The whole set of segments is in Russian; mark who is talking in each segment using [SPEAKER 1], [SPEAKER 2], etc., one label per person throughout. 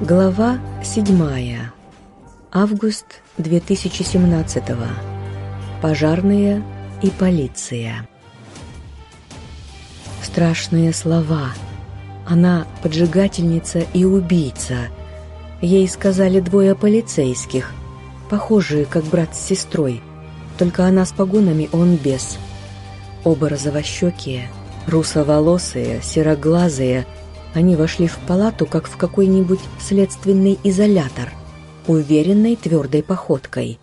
[SPEAKER 1] Глава 7. Август 2017. Пожарные и полиция. Страшные слова. Она поджигательница и убийца. Ей сказали двое полицейских, похожие как брат с сестрой, только она с погонами, он без. Оба розовощекие, русоволосые, сероглазые – они вошли в палату, как в какой-нибудь следственный изолятор, уверенной твердой походкой.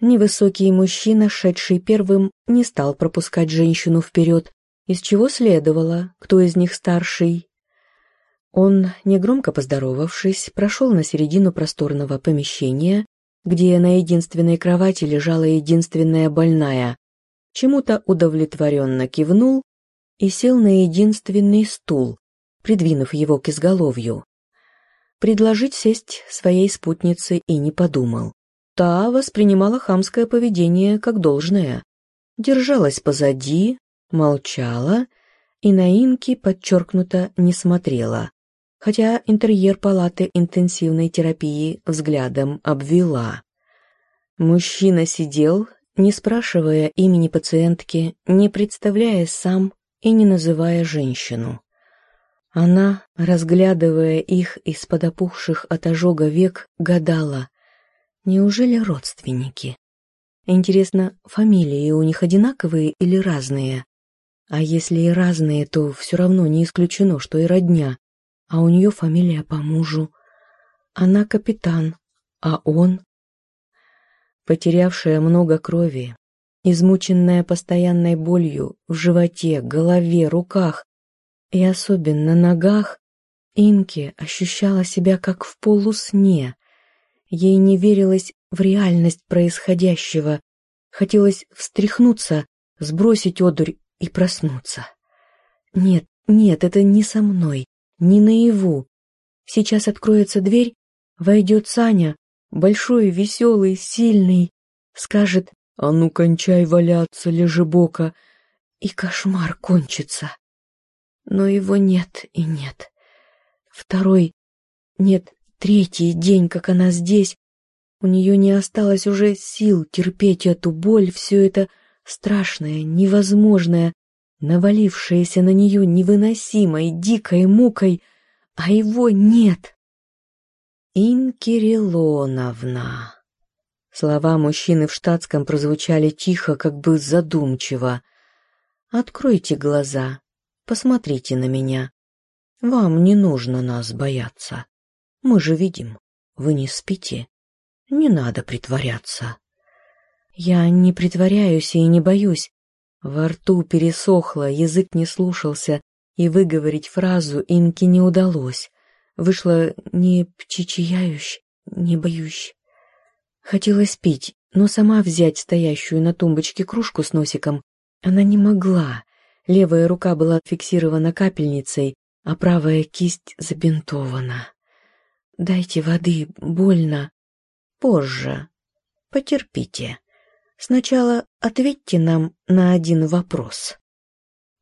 [SPEAKER 1] Невысокий мужчина, шедший первым, не стал пропускать женщину вперед, из чего следовало, кто из них старший. Он, негромко поздоровавшись, прошел на середину просторного помещения, где на единственной кровати лежала единственная больная, чему-то удовлетворенно кивнул и сел на единственный стул, придвинув его к изголовью. Предложить сесть своей спутнице и не подумал. Та воспринимала хамское поведение как должное. Держалась позади, молчала и на инки подчеркнуто не смотрела, хотя интерьер палаты интенсивной терапии взглядом обвела. Мужчина сидел, не спрашивая имени пациентки, не представляя сам и не называя женщину. Она, разглядывая их из-под опухших от ожога век, гадала, неужели родственники? Интересно, фамилии у них одинаковые или разные? А если и разные, то все равно не исключено, что и родня, а у нее фамилия по мужу. Она капитан, а он... Потерявшая много крови, измученная постоянной болью в животе, голове, руках, и особенно ногах, Инки ощущала себя как в полусне. Ей не верилось в реальность происходящего. Хотелось встряхнуться, сбросить одурь и проснуться. Нет, нет, это не со мной, не наяву. Сейчас откроется дверь, войдет Саня, большой, веселый, сильный, скажет «А ну, кончай валяться, лежебока!» и кошмар кончится но его нет и нет. Второй, нет, третий день, как она здесь, у нее не осталось уже сил терпеть эту боль, все это страшное, невозможное, навалившееся на нее невыносимой, дикой мукой, а его нет. «Инкириллоновна». Слова мужчины в штатском прозвучали тихо, как бы задумчиво. «Откройте глаза, Посмотрите на меня. Вам не нужно нас бояться. Мы же видим, вы не спите. Не надо притворяться. Я не притворяюсь и не боюсь. Во рту пересохло, язык не слушался, и выговорить фразу Инке не удалось. Вышло не птичияющ, не боюсь. Хотелось пить, но сама взять стоящую на тумбочке кружку с носиком она не могла. Левая рука была фиксирована капельницей, а правая кисть забинтована. «Дайте воды, больно». «Позже. Потерпите. Сначала ответьте нам на один вопрос».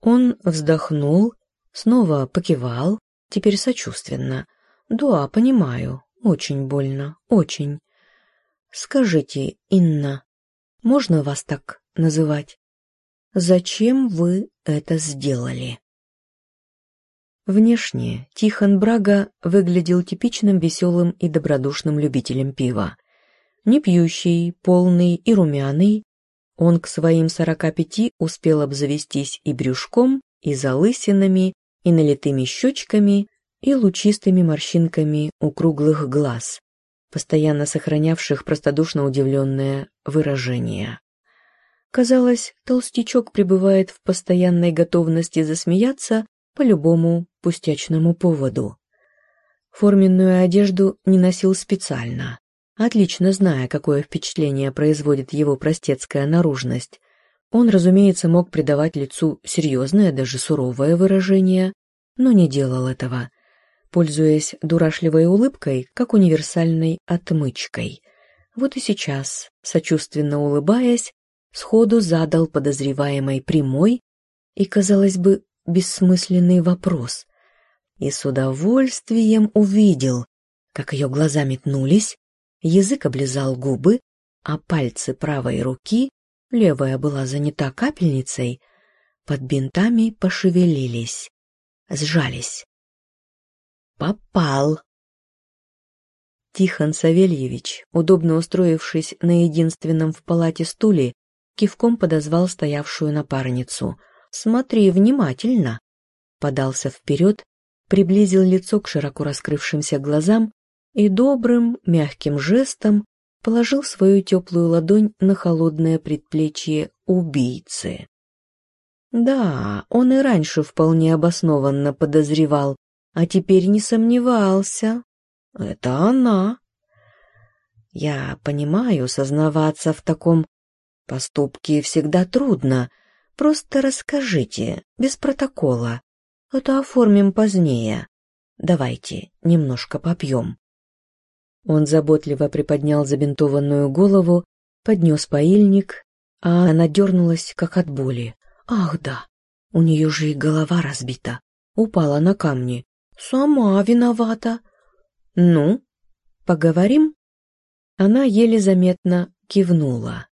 [SPEAKER 1] Он вздохнул, снова покивал, теперь сочувственно. «Да, понимаю. Очень больно. Очень. Скажите, Инна, можно вас так называть?» Зачем вы это сделали? Внешне Тихон Брага выглядел типичным веселым и добродушным любителем пива. Не пьющий, полный и румяный, он к своим сорока пяти успел обзавестись и брюшком, и залысинами, и налитыми щечками, и лучистыми морщинками у круглых глаз, постоянно сохранявших простодушно удивленное выражение. Казалось, толстячок пребывает в постоянной готовности засмеяться по любому пустячному поводу. Форменную одежду не носил специально, отлично зная, какое впечатление производит его простецкая наружность. Он, разумеется, мог придавать лицу серьезное, даже суровое выражение, но не делал этого, пользуясь дурашливой улыбкой, как универсальной отмычкой. Вот и сейчас, сочувственно улыбаясь, сходу задал подозреваемой прямой и, казалось бы, бессмысленный вопрос. И с удовольствием увидел, как ее глаза метнулись, язык облизал губы, а пальцы правой руки, левая была занята капельницей, под бинтами пошевелились, сжались. «Попал!» Тихон Савельевич, удобно устроившись на единственном в палате стуле, кивком подозвал стоявшую напарницу. «Смотри внимательно!» Подался вперед, приблизил лицо к широко раскрывшимся глазам и добрым, мягким жестом положил свою теплую ладонь на холодное предплечье убийцы. Да, он и раньше вполне обоснованно подозревал, а теперь не сомневался. Это она. Я понимаю, сознаваться в таком поступке всегда трудно. Просто расскажите, без протокола. Это оформим позднее. Давайте немножко попьем. Он заботливо приподнял забинтованную голову, поднес поильник, а она дернулась, как от боли. Ах да, у нее же и голова разбита. Упала на камни. Сама виновата. Ну, поговорим? Она еле заметно кивнула.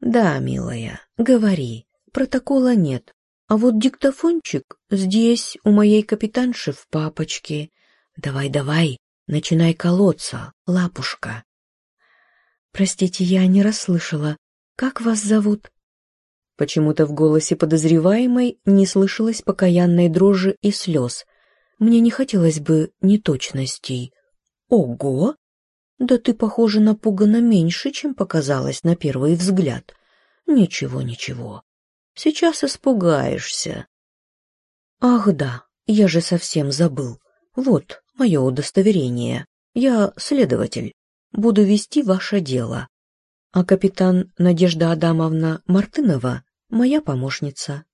[SPEAKER 1] Да, милая, говори. Протокола нет. А вот диктофончик здесь, у моей капитанши в папочке. Давай-давай, Начинай колоться, лапушка. Простите, я не расслышала. Как вас зовут? Почему-то в голосе подозреваемой не слышалось покаянной дрожи и слез. Мне не хотелось бы неточностей. Ого! Да ты, похоже, напугана меньше, чем показалось на первый взгляд. Ничего, ничего. Сейчас испугаешься. Ах да, я же совсем забыл. Вот, мое удостоверение. Я следователь. Буду вести ваше дело. А капитан Надежда Адамовна Мартынова — моя помощница.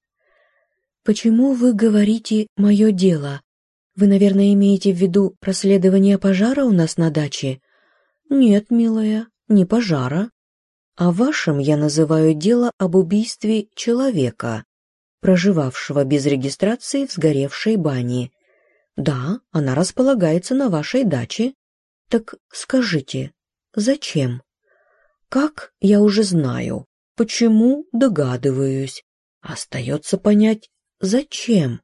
[SPEAKER 1] Почему вы говорите «мое дело»? Вы, наверное, имеете в виду расследование пожара у нас на даче? Нет, милая, не пожара. А вашим я называю дело об убийстве человека, проживавшего без регистрации в сгоревшей бане. Да, она располагается на вашей даче. Так скажите, зачем? Как, я уже знаю. Почему, догадываюсь. Остается понять, зачем.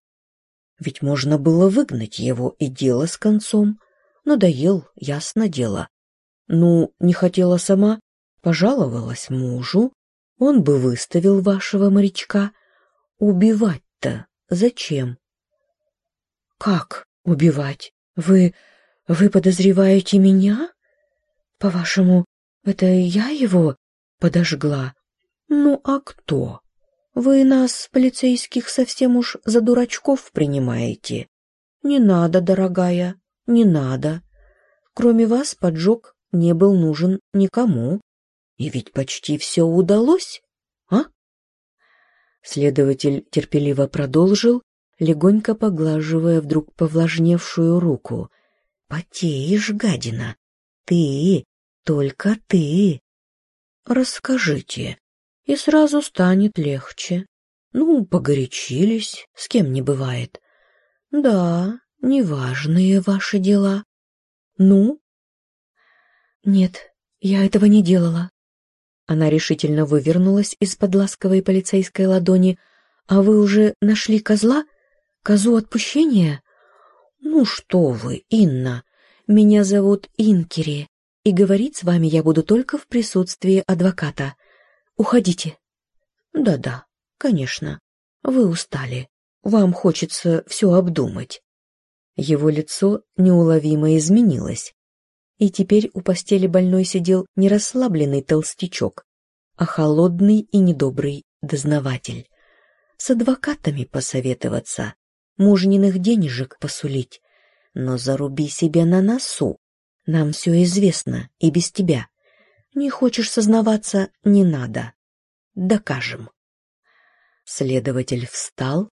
[SPEAKER 1] Ведь можно было выгнать его и дело с концом. Надоел, ясно дело. Ну, не хотела сама, пожаловалась мужу. Он бы выставил вашего морячка. Убивать-то зачем? «Как убивать? Вы... вы подозреваете меня? По-вашему, это я его подожгла? Ну а кто? Вы нас, полицейских, совсем уж за дурачков принимаете. Не надо, дорогая, не надо. Кроме вас поджог не был нужен никому. И ведь почти все удалось, а?» Следователь терпеливо продолжил, легонько поглаживая вдруг повлажневшую руку. «Потеешь, гадина! Ты, только ты!» «Расскажите, и сразу станет легче. Ну, погорячились, с кем не бывает. Да, неважные ваши дела. Ну?» «Нет, я этого не делала». Она решительно вывернулась из-под ласковой полицейской ладони. «А вы уже нашли козла?» Козу отпущения? Ну что вы, Инна, меня зовут Инкери, и говорить с вами я буду только в присутствии адвоката. Уходите. Да-да, конечно. Вы устали. Вам хочется все обдумать. Его лицо неуловимо изменилось. И теперь у постели больной сидел не расслабленный толстячок, а холодный и недобрый дознаватель. С адвокатами посоветоваться мужниных денежек посулить. Но заруби себе на носу. Нам все известно и без тебя. Не хочешь сознаваться — не надо. Докажем. Следователь встал,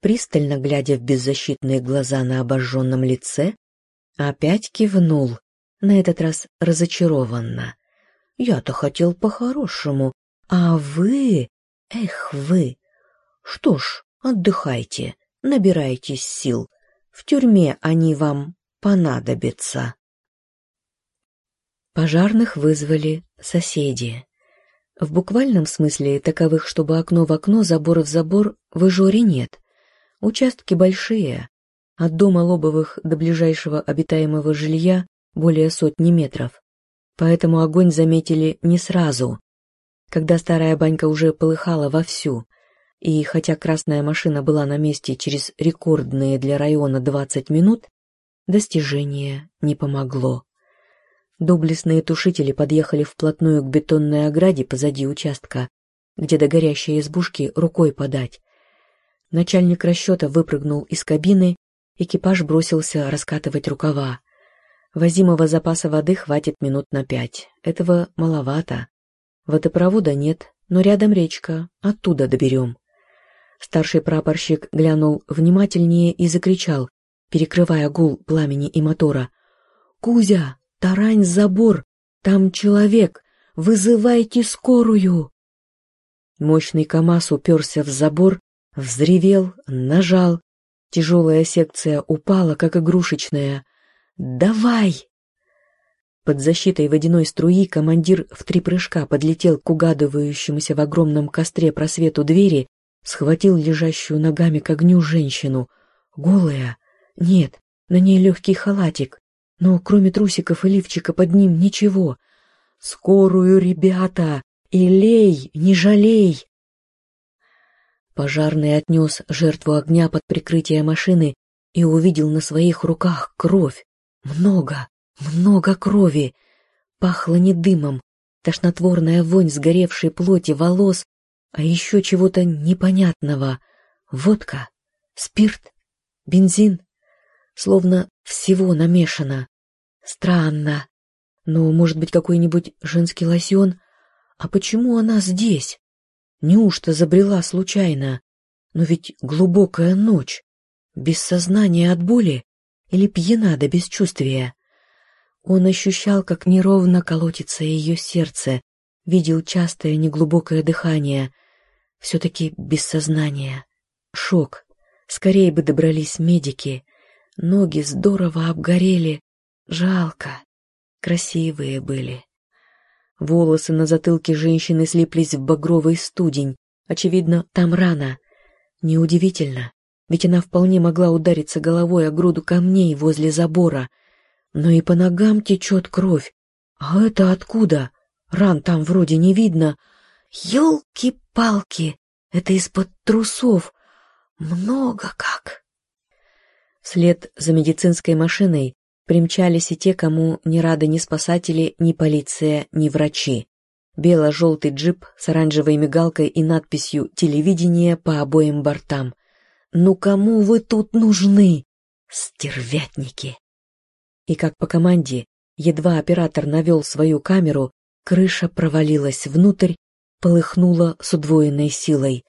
[SPEAKER 1] пристально глядя в беззащитные глаза на обожженном лице, опять кивнул, на этот раз разочарованно. «Я-то хотел по-хорошему, а вы... Эх вы! Что ж, отдыхайте, набирайтесь сил. В тюрьме они вам понадобятся. Пожарных вызвали соседи. В буквальном смысле таковых, чтобы окно в окно, забор в забор, в Ижоре нет. Участки большие. От дома Лобовых до ближайшего обитаемого жилья более сотни метров. Поэтому огонь заметили не сразу. Когда старая банька уже полыхала вовсю, и хотя красная машина была на месте через рекордные для района 20 минут, достижение не помогло. Доблестные тушители подъехали вплотную к бетонной ограде позади участка, где до горящей избушки рукой подать. Начальник расчета выпрыгнул из кабины, экипаж бросился раскатывать рукава. Возимого запаса воды хватит минут на пять. Этого маловато. Водопровода нет, но рядом речка, оттуда доберем. Старший прапорщик глянул внимательнее и закричал, перекрывая гул пламени и мотора. «Кузя, тарань забор! Там человек! Вызывайте скорую!» Мощный КамАЗ уперся в забор, взревел, нажал. Тяжелая секция упала, как игрушечная. «Давай!» Под защитой водяной струи командир в три прыжка подлетел к угадывающемуся в огромном костре просвету двери, схватил лежащую ногами к огню женщину. Голая? Нет, на ней легкий халатик, но кроме трусиков и лифчика под ним ничего. «Скорую, ребята! И лей, не жалей!» Пожарный отнес жертву огня под прикрытие машины и увидел на своих руках кровь. Много, много крови. Пахло не дымом, тошнотворная вонь сгоревшей плоти, волос, а еще чего-то непонятного. Водка, спирт, бензин. Словно всего намешано. Странно. Но, может быть, какой-нибудь женский лосьон? А почему она здесь? Неужто забрела случайно? Но ведь глубокая ночь. Без сознания от боли или пьяна до бесчувствия. Он ощущал, как неровно колотится ее сердце, видел частое неглубокое дыхание, все-таки без сознания. Шок. Скорее бы добрались медики. Ноги здорово обгорели. Жалко. Красивые были. Волосы на затылке женщины слиплись в багровый студень. Очевидно, там рана. Неудивительно ведь она вполне могла удариться головой о груду камней возле забора. Но и по ногам течет кровь. А это откуда? Ран там вроде не видно. Ёлки-палки! Это из-под трусов. Много как. Вслед за медицинской машиной примчались и те, кому не рады ни спасатели, ни полиция, ни врачи. Бело-желтый джип с оранжевой мигалкой и надписью «Телевидение» по обоим бортам. «Ну кому вы тут нужны, стервятники?» И как по команде, едва оператор навел свою камеру, крыша провалилась внутрь, полыхнула с удвоенной силой.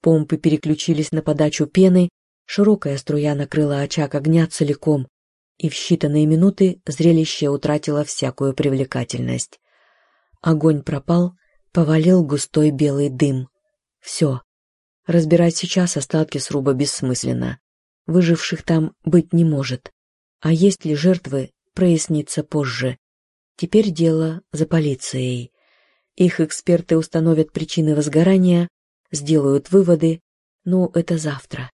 [SPEAKER 1] Помпы переключились на подачу пены, широкая струя накрыла очаг огня целиком, и в считанные минуты зрелище утратило всякую привлекательность. Огонь пропал, повалил густой белый дым. Все, Разбирать сейчас остатки сруба бессмысленно. Выживших там быть не может. А есть ли жертвы, прояснится позже. Теперь дело за полицией. Их эксперты установят причины возгорания, сделают выводы, но это завтра,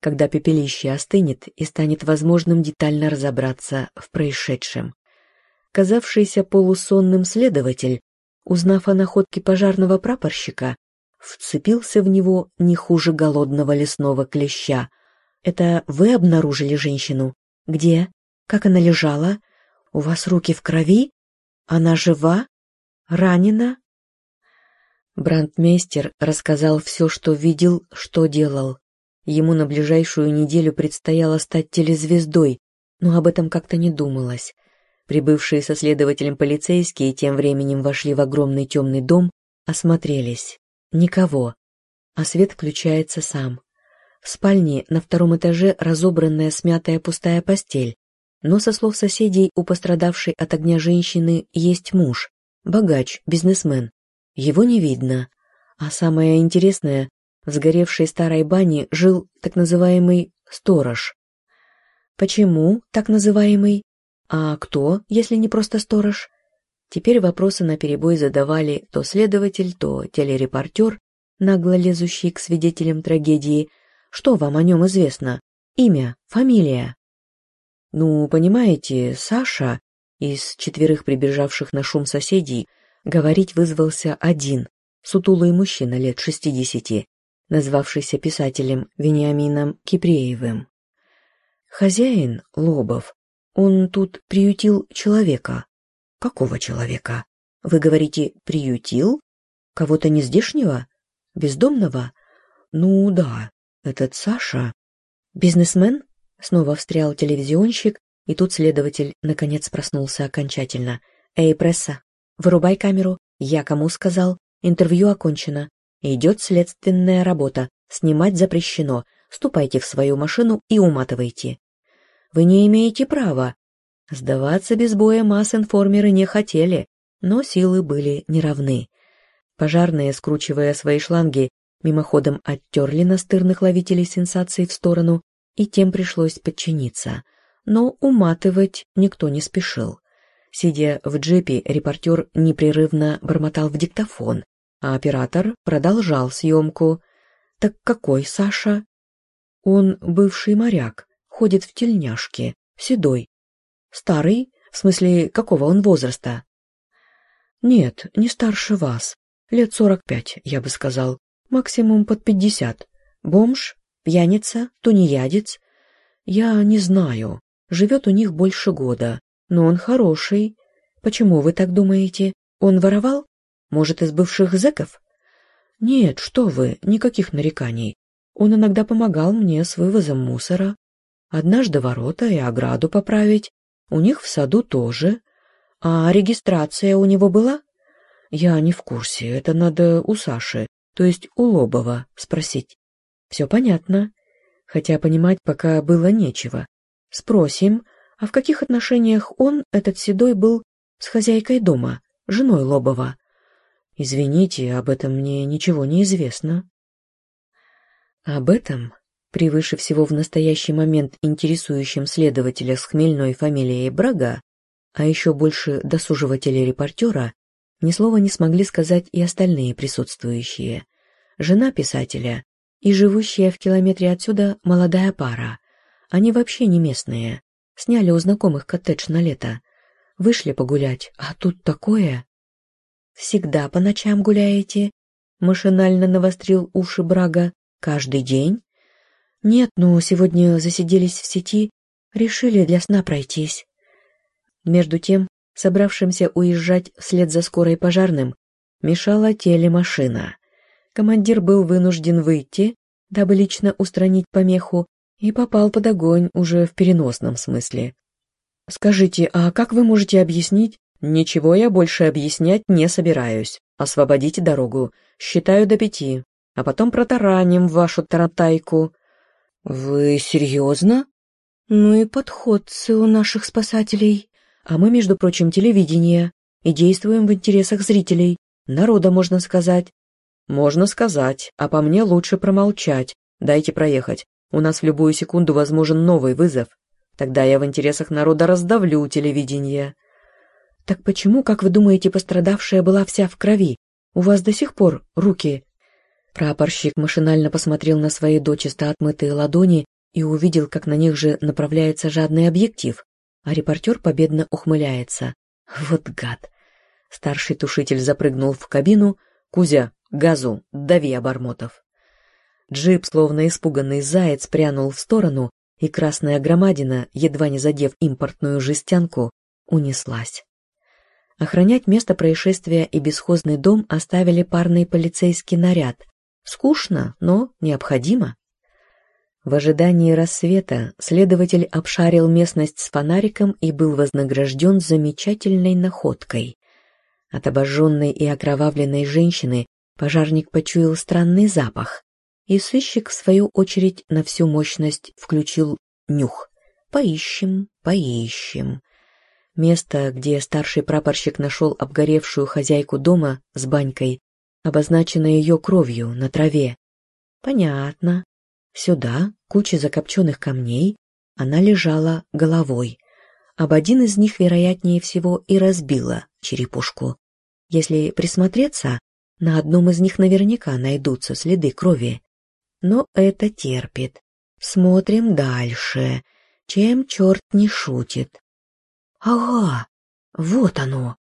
[SPEAKER 1] когда пепелище остынет и станет возможным детально разобраться в происшедшем. Казавшийся полусонным следователь, узнав о находке пожарного прапорщика, вцепился в него не хуже голодного лесного клеща. «Это вы обнаружили женщину? Где? Как она лежала? У вас руки в крови? Она жива? Ранена?» Брандмейстер рассказал все, что видел, что делал. Ему на ближайшую неделю предстояло стать телезвездой, но об этом как-то не думалось. Прибывшие со следователем полицейские тем временем вошли в огромный темный дом, осмотрелись. Никого. А свет включается сам. В спальне на втором этаже разобранная смятая пустая постель. Но, со слов соседей, у пострадавшей от огня женщины есть муж. Богач, бизнесмен. Его не видно. А самое интересное, в сгоревшей старой бане жил так называемый сторож. Почему так называемый? А кто, если не просто сторож? Теперь вопросы наперебой задавали то следователь, то телерепортер, нагло лезущий к свидетелям трагедии. Что вам о нем известно? Имя, фамилия? Ну, понимаете, Саша, из четверых прибежавших на шум соседей, говорить вызвался один, сутулый мужчина лет шестидесяти, назвавшийся писателем Вениамином Кипреевым. Хозяин, Лобов, он тут приютил человека, Какого человека? Вы говорите, приютил? Кого-то нездешнего? Бездомного? Ну да, этот Саша. Бизнесмен? Снова встрял телевизионщик, и тут следователь наконец проснулся окончательно. Эй, пресса, вырубай камеру. Я кому сказал? Интервью окончено. Идет следственная работа. Снимать запрещено. Ступайте в свою машину и уматывайте. Вы не имеете права. Сдаваться без боя масс-информеры не хотели, но силы были неравны. Пожарные, скручивая свои шланги, мимоходом оттерли настырных ловителей сенсаций в сторону, и тем пришлось подчиниться. Но уматывать никто не спешил. Сидя в джипе, репортер непрерывно бормотал в диктофон, а оператор продолжал съемку. «Так какой Саша?» «Он бывший моряк, ходит в тельняшке, седой, Старый? В смысле, какого он возраста? Нет, не старше вас. Лет сорок пять, я бы сказал. Максимум под пятьдесят. Бомж? Пьяница? Тунеядец? Я не знаю. Живет у них больше года. Но он хороший. Почему вы так думаете? Он воровал? Может, из бывших зэков? Нет, что вы, никаких нареканий. Он иногда помогал мне с вывозом мусора. Однажды ворота и ограду поправить, у них в саду тоже. А регистрация у него была? Я не в курсе, это надо у Саши, то есть у Лобова, спросить. Все понятно, хотя понимать пока было нечего. Спросим, а в каких отношениях он, этот седой, был с хозяйкой дома, женой Лобова? Извините, об этом мне ничего не известно. Об этом превыше всего в настоящий момент интересующим следователя с хмельной фамилией Брага, а еще больше досужего телерепортера, ни слова не смогли сказать и остальные присутствующие. Жена писателя и живущая в километре отсюда молодая пара. Они вообще не местные. Сняли у знакомых коттедж на лето. Вышли погулять, а тут такое. «Всегда по ночам гуляете?» Машинально навострил уши Брага. «Каждый день?» «Нет, но сегодня засиделись в сети, решили для сна пройтись». Между тем, собравшимся уезжать вслед за скорой пожарным, мешала телемашина. Командир был вынужден выйти, дабы лично устранить помеху, и попал под огонь уже в переносном смысле. «Скажите, а как вы можете объяснить?» «Ничего я больше объяснять не собираюсь. Освободите дорогу. Считаю до пяти, а потом протараним вашу таратайку. «Вы серьезно?» «Ну и подходцы у наших спасателей. А мы, между прочим, телевидение, и действуем в интересах зрителей, народа, можно сказать». «Можно сказать, а по мне лучше промолчать. Дайте проехать. У нас в любую секунду возможен новый вызов. Тогда я в интересах народа раздавлю телевидение». «Так почему, как вы думаете, пострадавшая была вся в крови? У вас до сих пор руки Прапорщик машинально посмотрел на свои дочисто отмытые ладони и увидел, как на них же направляется жадный объектив, а репортер победно ухмыляется. Вот гад! Старший тушитель запрыгнул в кабину. «Кузя, газу, дави обормотов!» Джип, словно испуганный заяц, прянул в сторону, и красная громадина, едва не задев импортную жестянку, унеслась. Охранять место происшествия и бесхозный дом оставили парный полицейский наряд, Скучно, но необходимо. В ожидании рассвета следователь обшарил местность с фонариком и был вознагражден замечательной находкой. От обожженной и окровавленной женщины пожарник почуял странный запах, и сыщик, в свою очередь, на всю мощность включил нюх. «Поищем, поищем». Место, где старший прапорщик нашел обгоревшую хозяйку дома с банькой, обозначена ее кровью на траве. Понятно. Сюда, куча закопченных камней, она лежала головой. об один из них, вероятнее всего, и разбила черепушку. Если присмотреться, на одном из них наверняка найдутся следы крови. Но это терпит. Смотрим дальше. Чем черт не шутит? Ага, вот оно.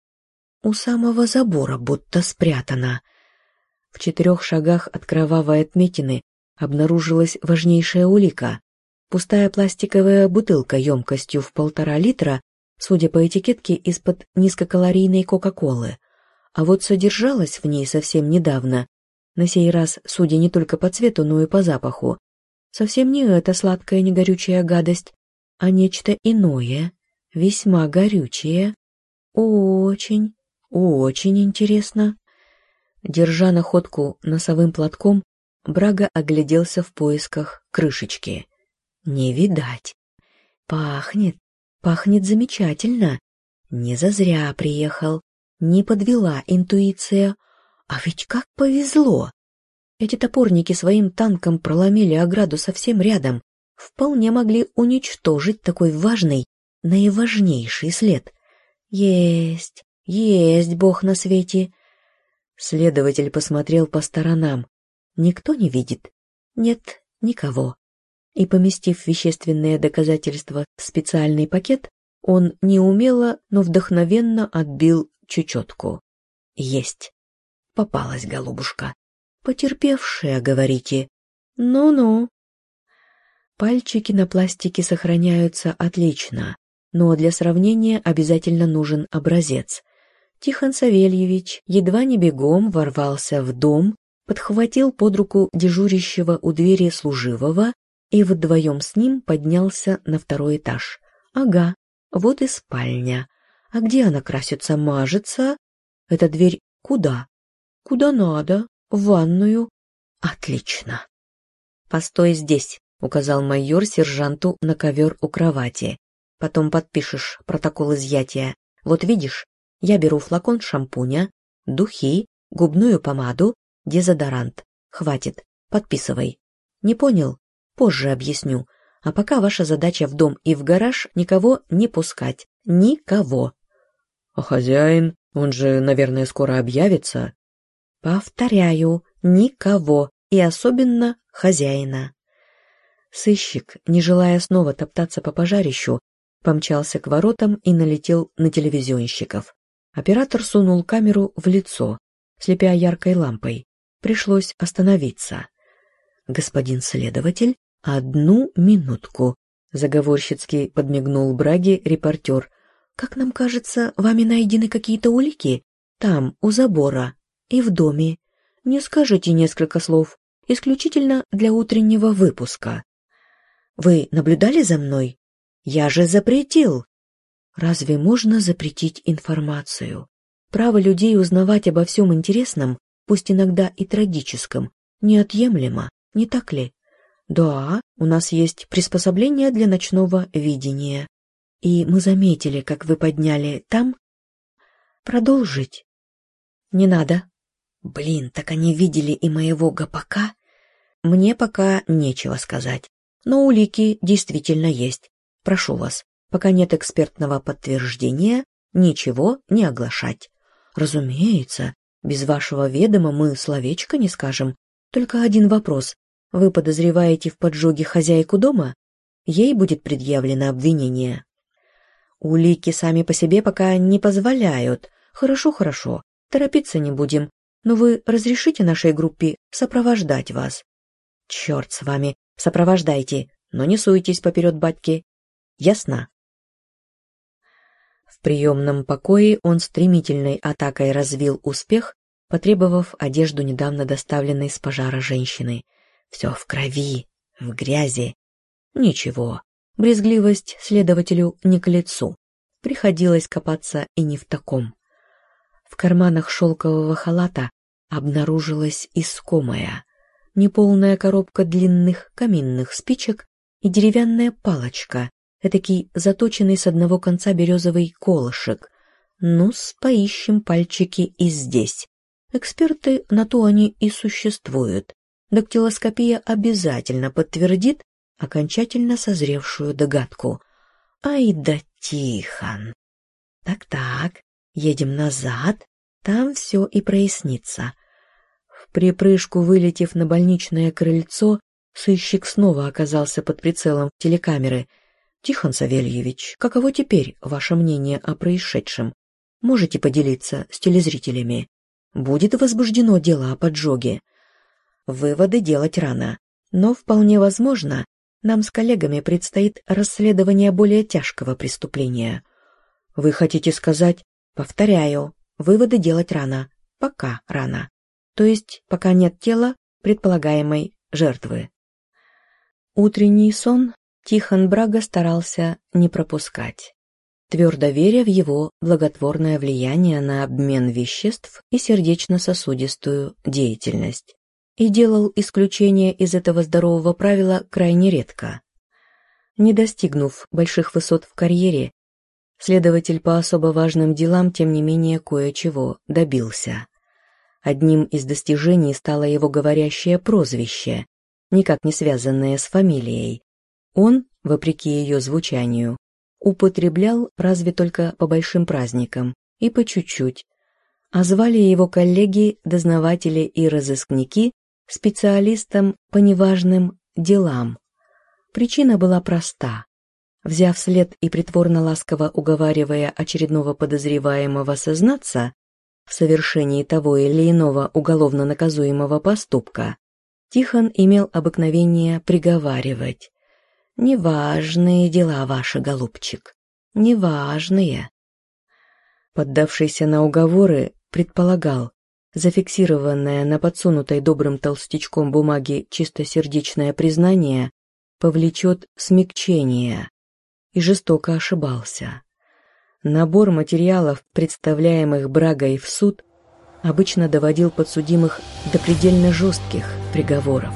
[SPEAKER 1] У самого забора будто спрятано. В четырех шагах от кровавой отметины обнаружилась важнейшая улика. Пустая пластиковая бутылка емкостью в полтора литра, судя по этикетке, из-под низкокалорийной Кока-Колы. А вот содержалась в ней совсем недавно, на сей раз, судя не только по цвету, но и по запаху, совсем не эта сладкая негорючая гадость, а нечто иное, весьма горючее. Очень, очень интересно. Держа находку носовым платком, Брага огляделся в поисках крышечки. Не видать. Пахнет, пахнет замечательно. Не зазря приехал, не подвела интуиция. А ведь как повезло! Эти топорники своим танком проломили ограду совсем рядом, вполне могли уничтожить такой важный, наиважнейший след. Есть, есть Бог на свете. Следователь посмотрел по сторонам. Никто не видит? Нет, никого. И, поместив вещественные доказательства в специальный пакет, он неумело, но вдохновенно отбил чечетку. Есть. Попалась голубушка. Потерпевшая, говорите. Ну-ну. Пальчики на пластике сохраняются отлично, но для сравнения обязательно нужен образец. Тихон Савельевич едва не бегом ворвался в дом, подхватил под руку дежурящего у двери служивого и вдвоем с ним поднялся на второй этаж. Ага, вот и спальня. А где она красится, мажется? Эта дверь куда? Куда надо? В ванную? Отлично. Постой здесь, указал майор сержанту на ковер у кровати. Потом подпишешь протокол изъятия. Вот видишь, я беру флакон шампуня, духи, губную помаду, дезодорант. Хватит, подписывай. Не понял? Позже объясню. А пока ваша задача в дом и в гараж никого не пускать. Никого.
[SPEAKER 2] А хозяин, он же, наверное, скоро объявится.
[SPEAKER 1] Повторяю, никого, и особенно хозяина. Сыщик, не желая снова топтаться по пожарищу, помчался к воротам и налетел на телевизионщиков. Оператор сунул камеру в лицо, слепя яркой лампой. Пришлось остановиться. «Господин следователь, одну минутку», — заговорщицки подмигнул Браги репортер. «Как нам кажется, вами найдены какие-то улики? Там, у забора и в доме. Не скажите несколько слов, исключительно для утреннего выпуска. Вы наблюдали за мной? Я же запретил. Разве можно запретить информацию? Право людей узнавать обо всем интересном, пусть иногда и трагическом, неотъемлемо, не так ли? Да, у нас есть приспособление для ночного видения. И мы заметили, как вы подняли там... Продолжить? Не надо. Блин, так они видели и моего гопака? Мне пока нечего сказать. Но улики действительно есть. Прошу вас, пока нет экспертного подтверждения, ничего не оглашать. Разумеется, без вашего ведома мы словечко не скажем. Только один вопрос. Вы подозреваете в поджоге хозяйку дома? Ей будет предъявлено обвинение. Улики сами по себе пока не позволяют. Хорошо, хорошо. Торопиться не будем. Но вы разрешите нашей группе сопровождать вас? Черт с вами, сопровождайте, но не суйтесь поперед батьки. Ясно? В приемном покое он стремительной атакой развил успех, потребовав одежду недавно доставленной с пожара женщины. Все в крови, в грязи. Ничего, брезгливость следователю не к лицу. Приходилось копаться и не в таком. В карманах шелкового халата обнаружилась искомая, неполная коробка длинных каминных спичек и деревянная палочка, этакий заточенный с одного конца березовый колышек. Ну-с, поищем пальчики и здесь. Эксперты на то они и существуют. Дактилоскопия обязательно подтвердит окончательно созревшую догадку. Ай да Тихон. Так-так, едем назад, там все и прояснится. В припрыжку вылетев на больничное крыльцо, сыщик снова оказался под прицелом телекамеры. «Тихон Савельевич, каково теперь ваше мнение о происшедшем? Можете поделиться с телезрителями? Будет возбуждено дело о поджоге?» Выводы делать рано, но вполне возможно, нам с коллегами предстоит расследование более тяжкого преступления. Вы хотите сказать, повторяю, выводы делать рано, пока рано. То есть, пока нет тела предполагаемой жертвы. Утренний сон Тихон Брага старался не пропускать, твердо веря в его благотворное влияние на обмен веществ и сердечно-сосудистую деятельность и делал исключение из этого здорового правила крайне редко. Не достигнув больших высот в карьере, следователь по особо важным делам, тем не менее, кое-чего добился. Одним из достижений стало его говорящее прозвище, никак не связанное с фамилией. Он, вопреки ее звучанию, употреблял разве только по большим праздникам и по чуть-чуть, а звали его коллеги-дознаватели и разыскники специалистом по неважным делам. Причина была проста. Взяв след и притворно-ласково уговаривая очередного подозреваемого сознаться в совершении того или иного уголовно наказуемого поступка, Тихон имел обыкновение приговаривать. «Неважные дела ваши, голубчик, неважные». Поддавшийся на уговоры, предполагал, Зафиксированное на подсунутой добрым толстячком бумаге чистосердечное признание повлечет смягчение. И жестоко ошибался. Набор материалов, представляемых Брагой в суд, обычно доводил подсудимых до предельно жестких приговоров.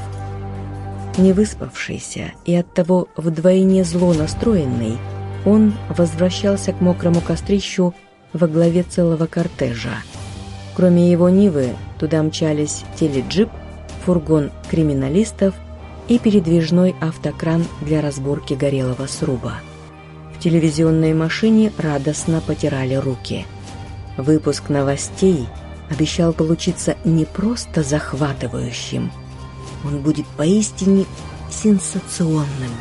[SPEAKER 1] Не выспавшийся и оттого вдвойне зло настроенный, он возвращался к мокрому кострищу во главе целого кортежа – Кроме его Нивы, туда мчались теледжип, фургон криминалистов и передвижной автокран для разборки горелого сруба. В телевизионной машине радостно потирали руки. Выпуск новостей обещал получиться не просто захватывающим, он будет поистине сенсационным.